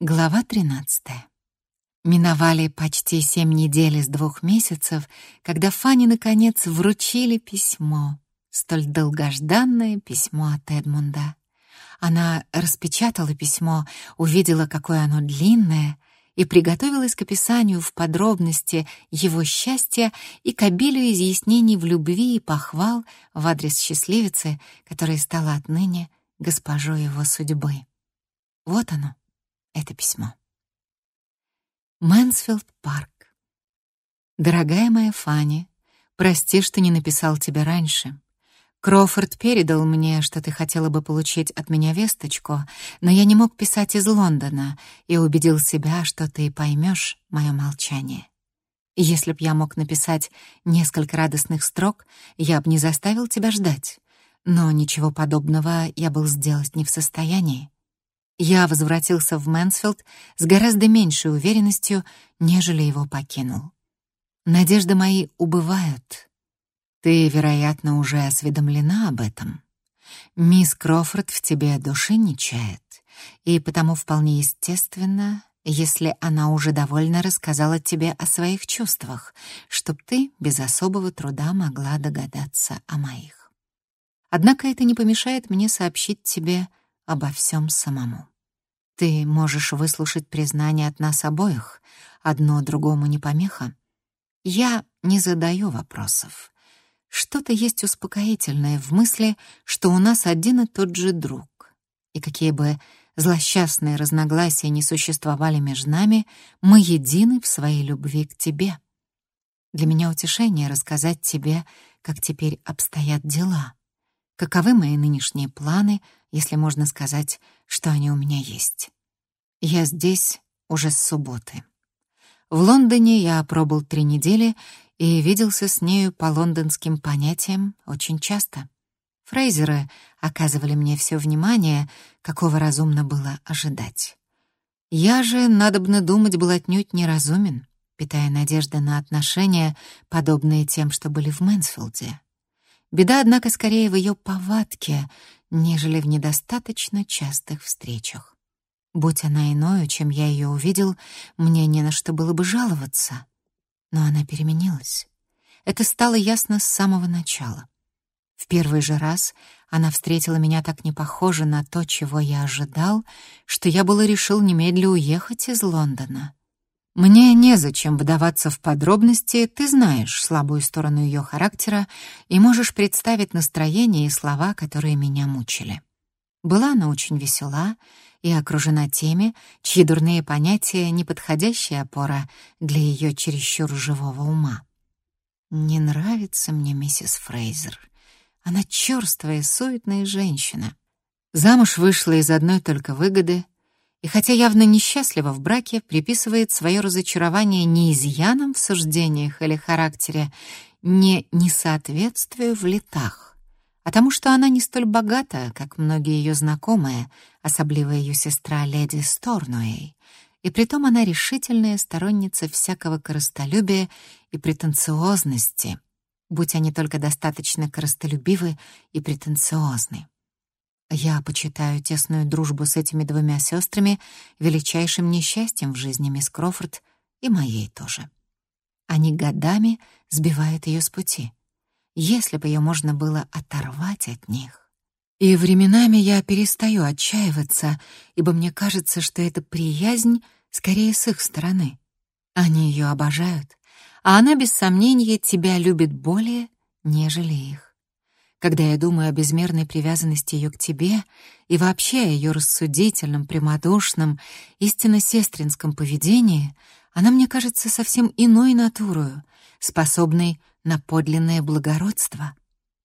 Глава 13. Миновали почти семь недель из двух месяцев, когда Фанни наконец вручили письмо, столь долгожданное письмо от Эдмунда. Она распечатала письмо, увидела, какое оно длинное, и приготовилась к описанию в подробности его счастья и к обилию изъяснений в любви и похвал в адрес счастливицы, которая стала отныне госпожой его судьбы. Вот оно это письмо. Мэнсфилд парк. Дорогая моя Фанни, прости, что не написал тебе раньше. Крофорд передал мне, что ты хотела бы получить от меня весточку, но я не мог писать из Лондона и убедил себя, что ты поймешь мое молчание. Если б я мог написать несколько радостных строк, я бы не заставил тебя ждать. Но ничего подобного я был сделать не в состоянии. Я возвратился в Мэнсфилд с гораздо меньшей уверенностью, нежели его покинул. Надежды мои убывают. Ты, вероятно, уже осведомлена об этом. Мисс Крофорд в тебе души не чает, и потому вполне естественно, если она уже довольно рассказала тебе о своих чувствах, чтоб ты без особого труда могла догадаться о моих. Однако это не помешает мне сообщить тебе обо всем самому. Ты можешь выслушать признание от нас обоих, одно другому не помеха. Я не задаю вопросов. Что-то есть успокоительное в мысли, что у нас один и тот же друг. И какие бы злосчастные разногласия не существовали между нами, мы едины в своей любви к тебе. Для меня утешение рассказать тебе, как теперь обстоят дела — каковы мои нынешние планы, если можно сказать, что они у меня есть. Я здесь уже с субботы. В Лондоне я пробыл три недели и виделся с нею по лондонским понятиям очень часто. Фрейзеры оказывали мне все внимание, какого разумно было ожидать. Я же, надобно думать, был отнюдь неразумен, питая надежды на отношения, подобные тем, что были в Мэнсфилде. Беда, однако, скорее в ее повадке, нежели в недостаточно частых встречах. Будь она иною, чем я ее увидел, мне не на что было бы жаловаться. Но она переменилась. Это стало ясно с самого начала. В первый же раз она встретила меня так не похоже на то, чего я ожидал, что я было решил немедля уехать из Лондона. Мне незачем вдаваться в подробности, ты знаешь слабую сторону ее характера и можешь представить настроение и слова, которые меня мучили. Была она очень весела и окружена теми, чьи дурные понятия — неподходящая опора для ее чересчур живого ума. Не нравится мне миссис Фрейзер. Она черствая, суетная женщина. Замуж вышла из одной только выгоды — и хотя явно несчастлива в браке, приписывает свое разочарование не изъянам в суждениях или характере, не несоответствию в летах, а тому, что она не столь богата, как многие ее знакомые, особливо ее сестра леди Сторнуэй, и притом она решительная сторонница всякого корыстолюбия и претенциозности, будь они только достаточно корыстолюбивы и претенциозны. Я почитаю тесную дружбу с этими двумя сестрами величайшим несчастьем в жизни мисс Крофорд и моей тоже. Они годами сбивают ее с пути. Если бы ее можно было оторвать от них. И временами я перестаю отчаиваться, ибо мне кажется, что эта приязнь скорее с их стороны. Они ее обожают, а она без сомнения тебя любит более, нежели их. Когда я думаю о безмерной привязанности ее к тебе и вообще о ее рассудительном, прямодушном, истинно сестринском поведении, она мне кажется совсем иной натурою, способной на подлинное благородство.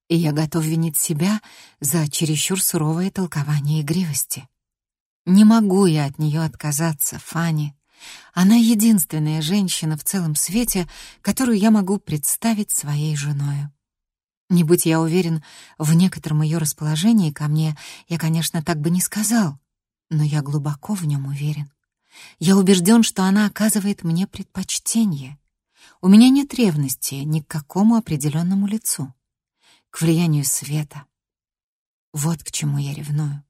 И я готов винить себя за чересчур суровое толкование игривости. Не могу я от нее отказаться, Фанни. Она единственная женщина в целом свете, которую я могу представить своей женою. Не будь я уверен в некотором ее расположении ко мне, я, конечно, так бы не сказал, но я глубоко в нем уверен. Я убежден, что она оказывает мне предпочтение. У меня нет ревности ни к какому определенному лицу, к влиянию света. Вот к чему я ревную.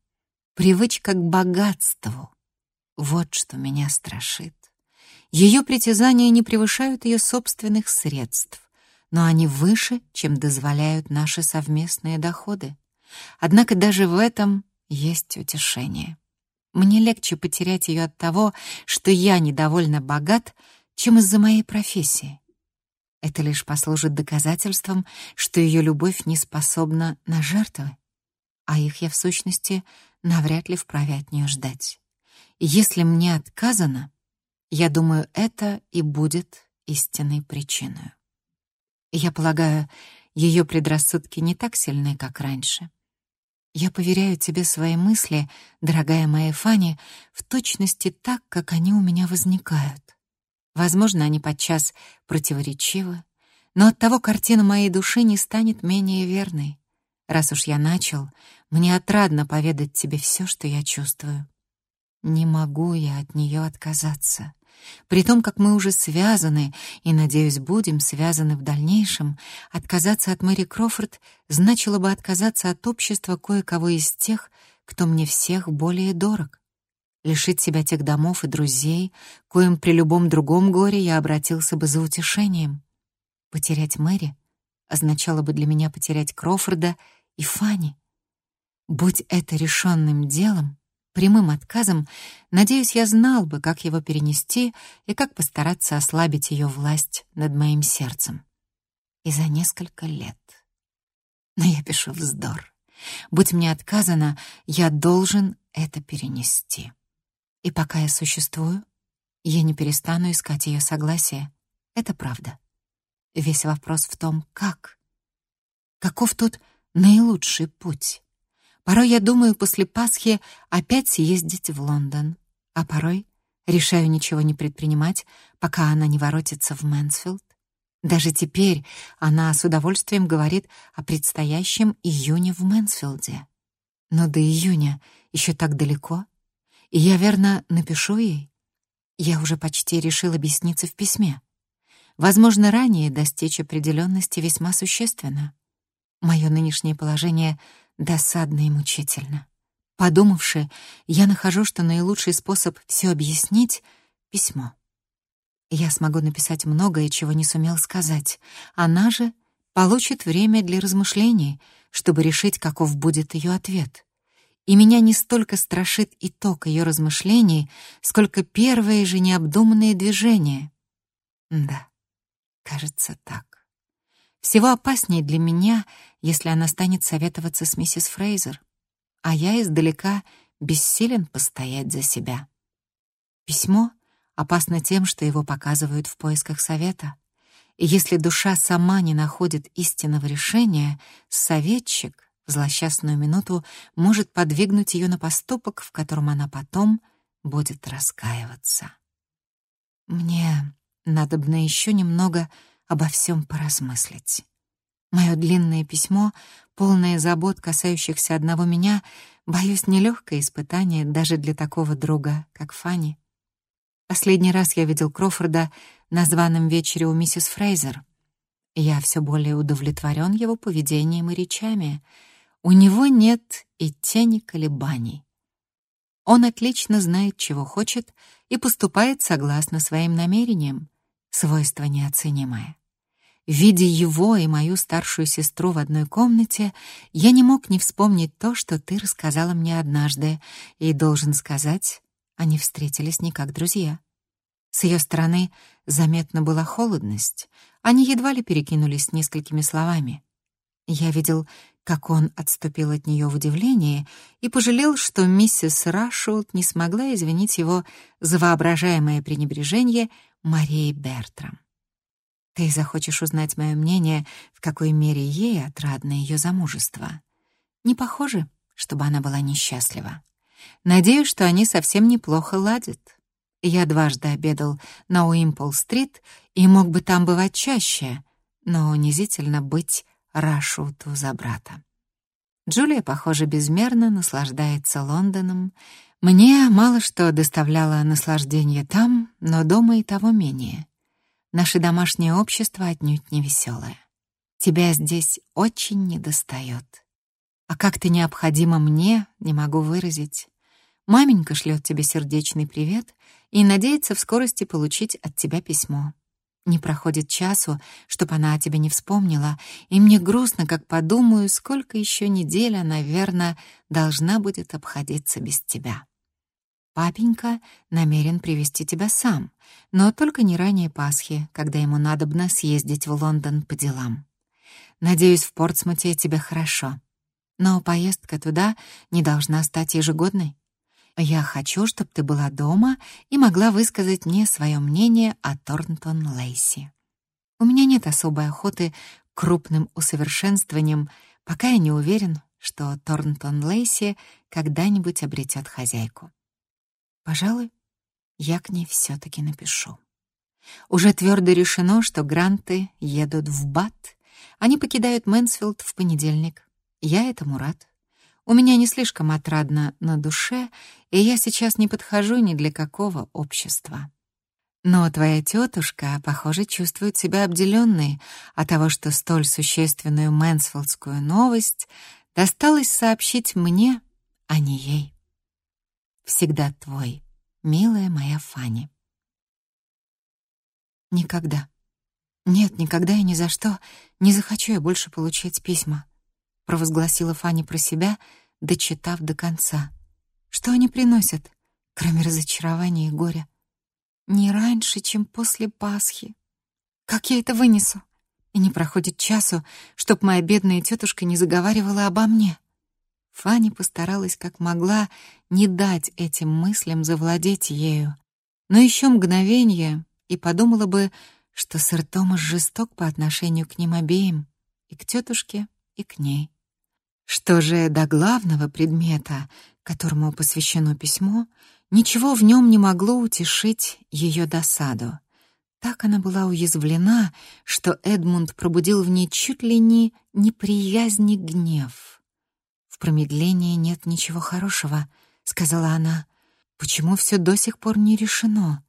Привычка к богатству. Вот что меня страшит. Ее притязания не превышают ее собственных средств, но они выше, чем дозволяют наши совместные доходы. Однако даже в этом есть утешение. Мне легче потерять ее от того, что я недовольно богат, чем из-за моей профессии. Это лишь послужит доказательством, что ее любовь не способна на жертвы, а их я в сущности навряд ли вправе от нее ждать. И если мне отказано, я думаю, это и будет истинной причиной. Я полагаю, ее предрассудки не так сильны, как раньше. Я поверяю тебе свои мысли, дорогая моя Фанни, в точности так, как они у меня возникают. Возможно, они подчас противоречивы, но оттого картина моей души не станет менее верной. Раз уж я начал, мне отрадно поведать тебе все, что я чувствую. Не могу я от нее отказаться. При том, как мы уже связаны и, надеюсь, будем связаны в дальнейшем, отказаться от Мэри Крофорд значило бы отказаться от общества кое-кого из тех, кто мне всех более дорог лишить себя тех домов и друзей, коим при любом другом горе я обратился бы за утешением. Потерять Мэри означало бы для меня потерять Крофорда и Фанни. Будь это решенным делом, прямым отказом, надеюсь, я знал бы, как его перенести и как постараться ослабить ее власть над моим сердцем. И за несколько лет. Но я пишу вздор. Будь мне отказано, я должен это перенести. И пока я существую, я не перестану искать ее согласие. Это правда. Весь вопрос в том, как. Каков тут наилучший путь? Порой я думаю после Пасхи опять съездить в Лондон, а порой решаю ничего не предпринимать, пока она не воротится в Мэнсфилд. Даже теперь она с удовольствием говорит о предстоящем июне в Мэнсфилде. Но до июня еще так далеко, и я, верно, напишу ей. Я уже почти решил объясниться в письме. Возможно, ранее достичь определенности весьма существенно. Мое нынешнее положение досадно и мучительно. Подумавши, я нахожу, что наилучший способ все объяснить — письмо. Я смогу написать многое, чего не сумел сказать. Она же получит время для размышлений, чтобы решить, каков будет ее ответ и меня не столько страшит итог ее размышлений, сколько первые же необдуманные движения. Да, кажется так. Всего опаснее для меня, если она станет советоваться с миссис Фрейзер, а я издалека бессилен постоять за себя. Письмо опасно тем, что его показывают в поисках совета. И если душа сама не находит истинного решения, советчик в злосчастную минуту может подвигнуть ее на поступок, в котором она потом будет раскаиваться. Мне надобно еще немного обо всем поразмыслить. Мое длинное письмо, полное забот, касающихся одного меня, боюсь, нелегкое испытание даже для такого друга, как Фанни. Последний раз я видел Крофорда на званом вечере у миссис Фрейзер. Я все более удовлетворен его поведением и речами — у него нет и тени колебаний. Он отлично знает, чего хочет, и поступает согласно своим намерениям, свойство неоценимое. Видя его и мою старшую сестру в одной комнате, я не мог не вспомнить то, что ты рассказала мне однажды, и, должен сказать, они встретились не как друзья. С ее стороны заметна была холодность, они едва ли перекинулись несколькими словами. Я видел как он отступил от нее в удивлении и пожалел, что миссис Рашут не смогла извинить его за воображаемое пренебрежение Марии Бертрам. Ты захочешь узнать мое мнение, в какой мере ей отрадно ее замужество. Не похоже, чтобы она была несчастлива. Надеюсь, что они совсем неплохо ладят. Я дважды обедал на Уимпл-стрит и мог бы там бывать чаще, но унизительно быть Рашуту за брата. Джулия, похоже, безмерно наслаждается Лондоном. Мне мало что доставляло наслаждение там, но дома и того менее. Наше домашнее общество отнюдь не веселое. Тебя здесь очень недостает. А как ты необходимо мне, не могу выразить. Маменька шлет тебе сердечный привет и надеется в скорости получить от тебя письмо. Не проходит часу, чтобы она о тебе не вспомнила, и мне грустно, как подумаю, сколько еще недель она, наверное, должна будет обходиться без тебя. Папенька намерен привести тебя сам, но только не ранее Пасхи, когда ему надобно съездить в Лондон по делам. Надеюсь, в Портсмуте тебе хорошо. Но поездка туда не должна стать ежегодной. Я хочу, чтобы ты была дома и могла высказать мне свое мнение о Торнтон Лейси. У меня нет особой охоты к крупным усовершенствованиям, пока я не уверен, что Торнтон Лейси когда-нибудь обретет хозяйку. Пожалуй, я к ней все-таки напишу. Уже твердо решено, что гранты едут в Бат. Они покидают Мэнсфилд в понедельник. Я этому рад. У меня не слишком отрадно на душе, и я сейчас не подхожу ни для какого общества. Но твоя тетушка, похоже, чувствует себя обделенной от того, что столь существенную мэнсфилдскую новость досталось сообщить мне, а не ей. Всегда твой, милая моя Фанни. Никогда. Нет, никогда и ни за что не захочу я больше получать письма провозгласила Фанни про себя, дочитав до конца. Что они приносят, кроме разочарования и горя? Не раньше, чем после Пасхи. Как я это вынесу? И не проходит часу, чтоб моя бедная тетушка не заговаривала обо мне. Фанни постаралась как могла не дать этим мыслям завладеть ею. Но еще мгновение, и подумала бы, что сэр Томас жесток по отношению к ним обеим, и к тетушке, и к ней. Что же до главного предмета, которому посвящено письмо, ничего в нем не могло утешить ее досаду. Так она была уязвлена, что Эдмунд пробудил в ней чуть ли не неприязнь и гнев. «В промедлении нет ничего хорошего», — сказала она. «Почему все до сих пор не решено?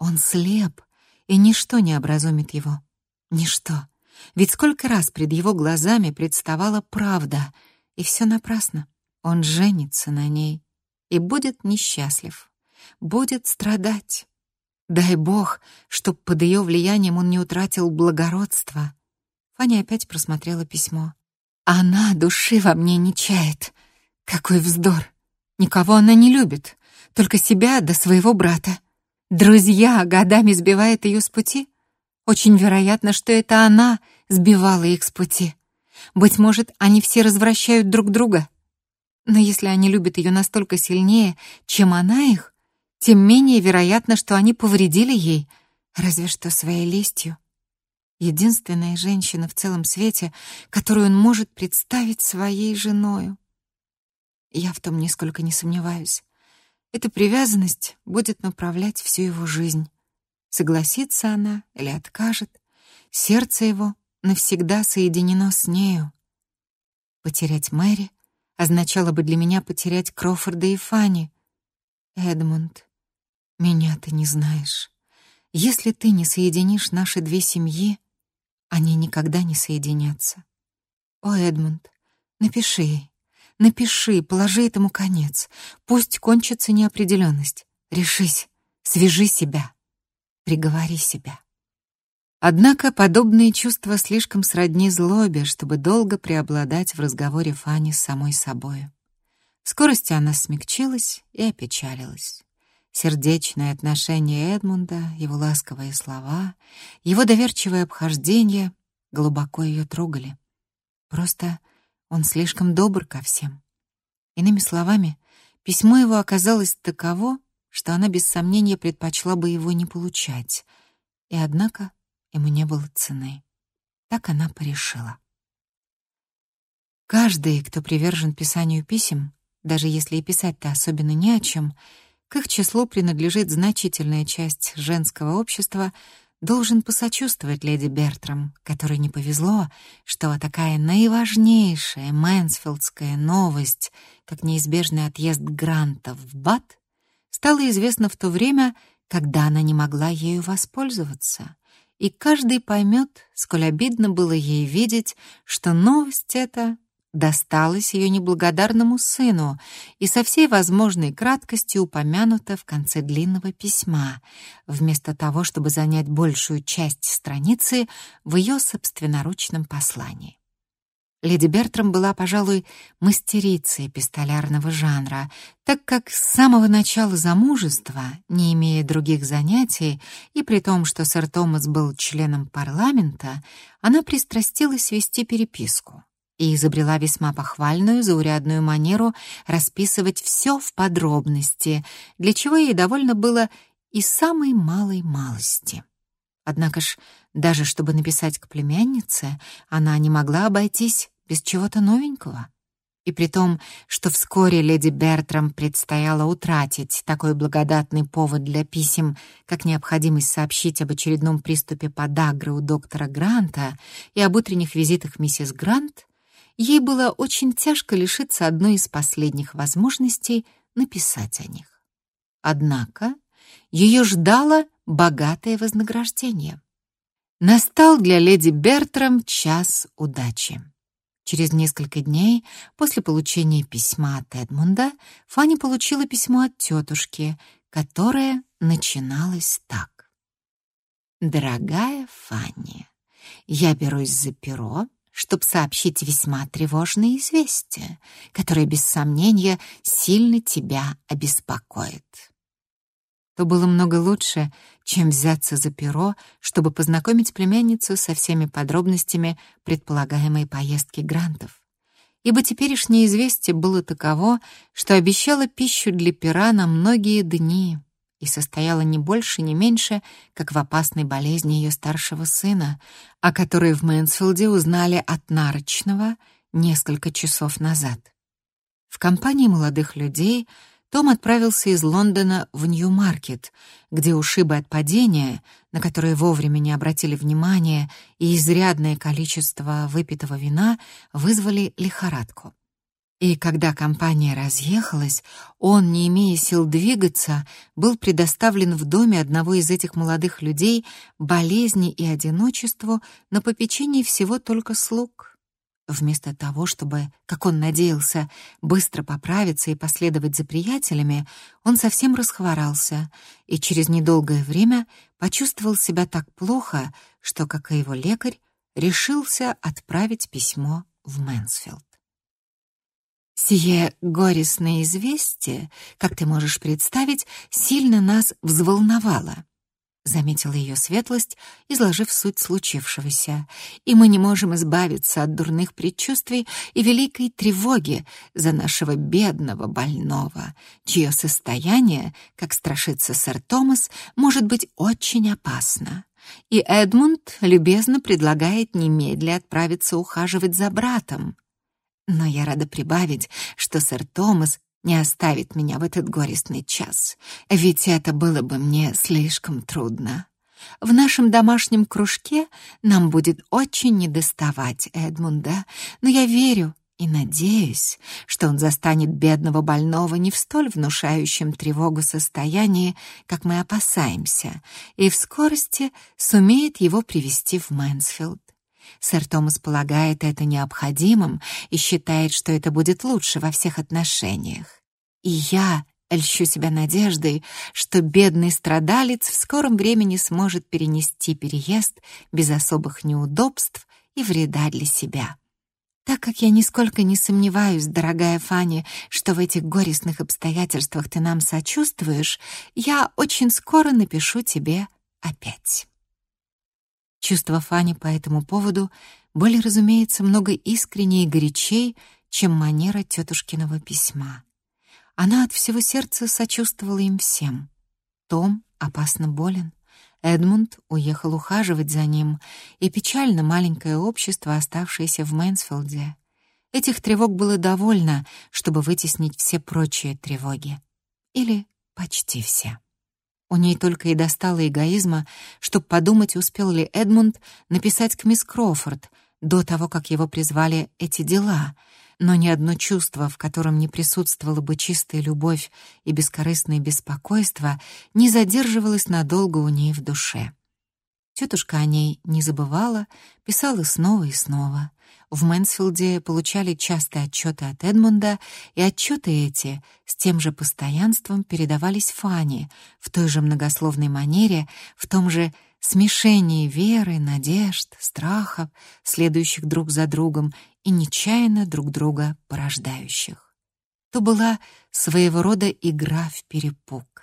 Он слеп, и ничто не образумит его. Ничто. Ведь сколько раз пред его глазами представала правда — и все напрасно. Он женится на ней и будет несчастлив, будет страдать. Дай бог, чтоб под ее влиянием он не утратил благородства. Фаня опять просмотрела письмо. Она души во мне не чает. Какой вздор! Никого она не любит, только себя да своего брата. Друзья годами сбивают ее с пути. Очень вероятно, что это она сбивала их с пути. Быть может, они все развращают друг друга. Но если они любят ее настолько сильнее, чем она их, тем менее вероятно, что они повредили ей, разве что своей лестью. Единственная женщина в целом свете, которую он может представить своей женою. Я в том нисколько не сомневаюсь. Эта привязанность будет направлять всю его жизнь. Согласится она или откажет, сердце его навсегда соединено с нею. Потерять Мэри означало бы для меня потерять Крофорда и Фанни. Эдмунд, меня ты не знаешь. Если ты не соединишь наши две семьи, они никогда не соединятся. О, Эдмунд, напиши ей. Напиши, положи этому конец. Пусть кончится неопределенность. Решись, свяжи себя, приговори себя. Однако подобные чувства слишком сродни злобе, чтобы долго преобладать в разговоре Фани с самой собой. В скорости она смягчилась и опечалилась. Сердечное отношение Эдмунда, его ласковые слова, его доверчивое обхождение глубоко ее трогали. Просто он слишком добр ко всем. Иными словами, письмо его оказалось таково, что она без сомнения предпочла бы его не получать. И однако ему не было цены. Так она порешила. Каждый, кто привержен писанию писем, даже если и писать-то особенно не о чем, к их числу принадлежит значительная часть женского общества, должен посочувствовать леди Бертрам, которой не повезло, что такая наиважнейшая мэнсфилдская новость, как неизбежный отъезд Гранта в Бат, стала известна в то время, когда она не могла ею воспользоваться, и каждый поймет, сколь обидно было ей видеть, что новость эта досталось ее неблагодарному сыну и со всей возможной краткостью упомянуто в конце длинного письма, вместо того, чтобы занять большую часть страницы в ее собственноручном послании. Леди Бертрам была, пожалуй, мастерицей пистолярного жанра, так как с самого начала замужества, не имея других занятий, и при том, что сэр Томас был членом парламента, она пристрастилась вести переписку и изобрела весьма похвальную заурядную манеру расписывать все в подробности, для чего ей довольно было и самой малой малости. Однако ж, даже чтобы написать к племяннице, она не могла обойтись без чего-то новенького. И при том, что вскоре леди Бертрам предстояло утратить такой благодатный повод для писем, как необходимость сообщить об очередном приступе подагры у доктора Гранта и об утренних визитах миссис Грант, ей было очень тяжко лишиться одной из последних возможностей написать о них. Однако ее ждало богатое вознаграждение. Настал для леди Бертрам час удачи. Через несколько дней после получения письма от Эдмунда Фанни получила письмо от тетушки, которое начиналось так. «Дорогая Фанни, я берусь за перо, чтобы сообщить весьма тревожное известие, которое, без сомнения, сильно тебя обеспокоит то было много лучше, чем взяться за перо, чтобы познакомить племянницу со всеми подробностями предполагаемой поездки Грантов. Ибо теперешнее известие было таково, что обещало пищу для пера на многие дни и состояло не больше, не меньше, как в опасной болезни ее старшего сына, о которой в Мэнсфилде узнали от Нарочного несколько часов назад. В компании молодых людей — том отправился из Лондона в Нью-Маркет, где ушибы от падения, на которые вовремя не обратили внимания, и изрядное количество выпитого вина вызвали лихорадку. И когда компания разъехалась, он, не имея сил двигаться, был предоставлен в доме одного из этих молодых людей болезни и одиночеству на попечении всего только слуг. Вместо того, чтобы, как он надеялся, быстро поправиться и последовать за приятелями, он совсем расхворался и через недолгое время почувствовал себя так плохо, что, как и его лекарь, решился отправить письмо в Мэнсфилд. Сие горестное известие, как ты можешь представить, сильно нас взволновало. — заметила ее светлость, изложив суть случившегося. «И мы не можем избавиться от дурных предчувствий и великой тревоги за нашего бедного больного, чье состояние, как страшится сэр Томас, может быть очень опасно. И Эдмунд любезно предлагает немедля отправиться ухаживать за братом. Но я рада прибавить, что сэр Томас не оставит меня в этот горестный час, ведь это было бы мне слишком трудно. В нашем домашнем кружке нам будет очень недоставать Эдмунда, но я верю и надеюсь, что он застанет бедного больного не в столь внушающем тревогу состоянии, как мы опасаемся, и в скорости сумеет его привести в Мэнсфилд. Сэр Томас полагает это необходимым и считает, что это будет лучше во всех отношениях. И я льщу себя надеждой, что бедный страдалец в скором времени сможет перенести переезд без особых неудобств и вреда для себя. Так как я нисколько не сомневаюсь, дорогая Фанни, что в этих горестных обстоятельствах ты нам сочувствуешь, я очень скоро напишу тебе опять. Чувства Фани по этому поводу были, разумеется, много искреннее и горячей, чем манера тетушкиного письма. Она от всего сердца сочувствовала им всем. Том опасно болен, Эдмунд уехал ухаживать за ним, и печально маленькое общество, оставшееся в Мэнсфилде. Этих тревог было довольно, чтобы вытеснить все прочие тревоги. Или почти все. У ней только и достало эгоизма, чтобы подумать, успел ли Эдмунд написать к мисс Кроуфорд до того, как его призвали эти дела, но ни одно чувство, в котором не присутствовала бы чистая любовь и бескорыстное беспокойство, не задерживалось надолго у ней в душе. Тетушка о ней не забывала, писала снова и снова. В Мэнсфилде получали частые отчеты от Эдмунда, и отчеты эти с тем же постоянством передавались Фане в той же многословной манере, в том же смешении веры, надежд, страхов, следующих друг за другом и нечаянно друг друга порождающих. То была своего рода игра в перепуг.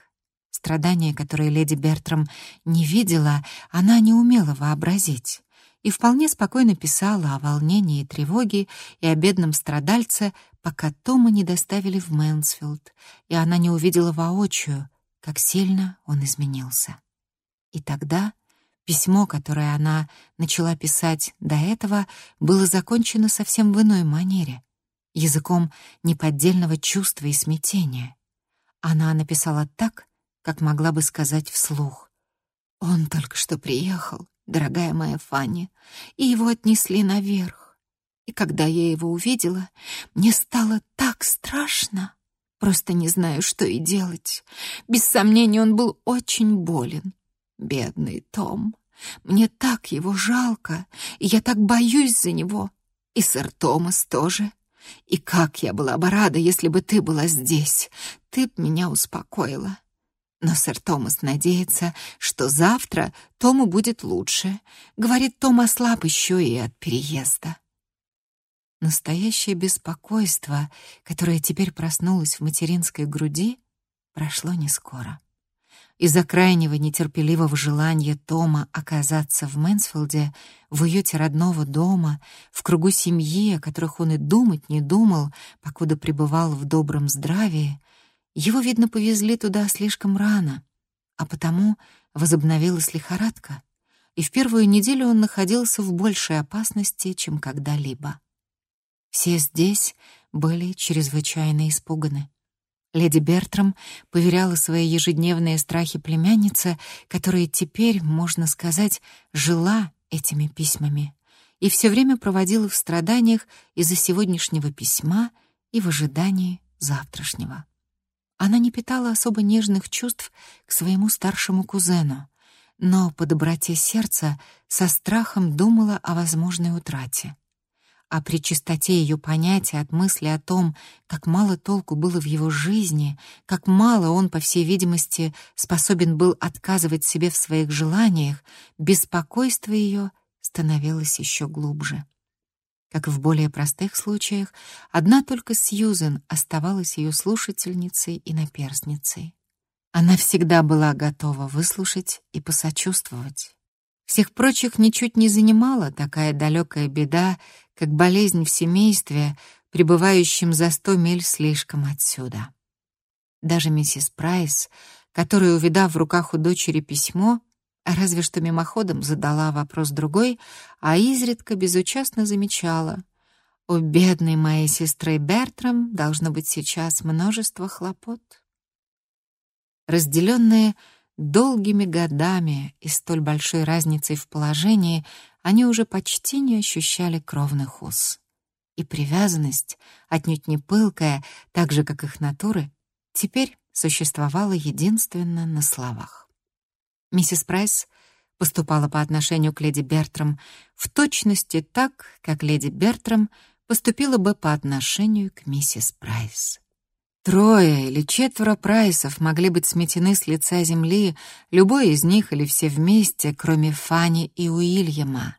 Страдания, которые леди Бертрам не видела, она не умела вообразить и вполне спокойно писала о волнении и тревоге и о бедном страдальце, пока Тома не доставили в Мэнсфилд, и она не увидела воочию, как сильно он изменился. И тогда письмо, которое она начала писать до этого, было закончено совсем в иной манере, языком неподдельного чувства и смятения. Она написала так, как могла бы сказать вслух. «Он только что приехал, дорогая моя Фанни, и его отнесли наверх. И когда я его увидела, мне стало так страшно. Просто не знаю, что и делать. Без сомнения, он был очень болен. Бедный Том. Мне так его жалко, и я так боюсь за него. И сэр Томас тоже. И как я была бы рада, если бы ты была здесь. Ты б меня успокоила. Но сэр Томас надеется, что завтра Тому будет лучше. Говорит, Том ослаб еще и от переезда. Настоящее беспокойство, которое теперь проснулось в материнской груди, прошло не скоро. Из-за крайнего нетерпеливого желания Тома оказаться в Мэнсфилде, в уюте родного дома, в кругу семьи, о которых он и думать не думал, покуда пребывал в добром здравии, его, видно, повезли туда слишком рано, а потому возобновилась лихорадка, и в первую неделю он находился в большей опасности, чем когда-либо. Все здесь были чрезвычайно испуганы. Леди Бертрам поверяла свои ежедневные страхи племяннице, которая теперь, можно сказать, жила этими письмами и все время проводила в страданиях из-за сегодняшнего письма и в ожидании завтрашнего. Она не питала особо нежных чувств к своему старшему кузену, но по доброте сердца со страхом думала о возможной утрате. А при чистоте ее понятия от мысли о том, как мало толку было в его жизни, как мало он, по всей видимости, способен был отказывать себе в своих желаниях, беспокойство ее становилось еще глубже. Как в более простых случаях, одна только Сьюзен оставалась ее слушательницей и наперстницей. Она всегда была готова выслушать и посочувствовать. Всех прочих ничуть не занимала такая далекая беда, как болезнь в семействе, пребывающем за сто миль слишком отсюда. Даже миссис Прайс, которая, увидав в руках у дочери письмо, Разве что мимоходом задала вопрос другой, а изредка безучастно замечала. У бедной моей сестры Бертрам должно быть сейчас множество хлопот. Разделенные долгими годами и столь большой разницей в положении, они уже почти не ощущали кровных уз. И привязанность, отнюдь не пылкая, так же, как их натуры, теперь существовала единственно на словах. Миссис Прайс поступала по отношению к леди Бертрам в точности так, как леди Бертрам поступила бы по отношению к миссис Прайс. Трое или четверо Прайсов могли быть сметены с лица земли, любой из них или все вместе, кроме Фанни и Уильяма.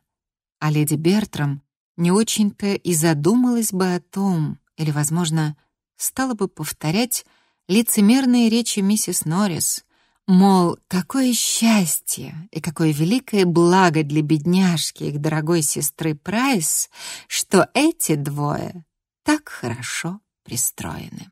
А леди Бертрам не очень-то и задумалась бы о том, или, возможно, стала бы повторять лицемерные речи миссис Норрис — Мол, какое счастье и какое великое благо для бедняжки их дорогой сестры Прайс, что эти двое так хорошо пристроены.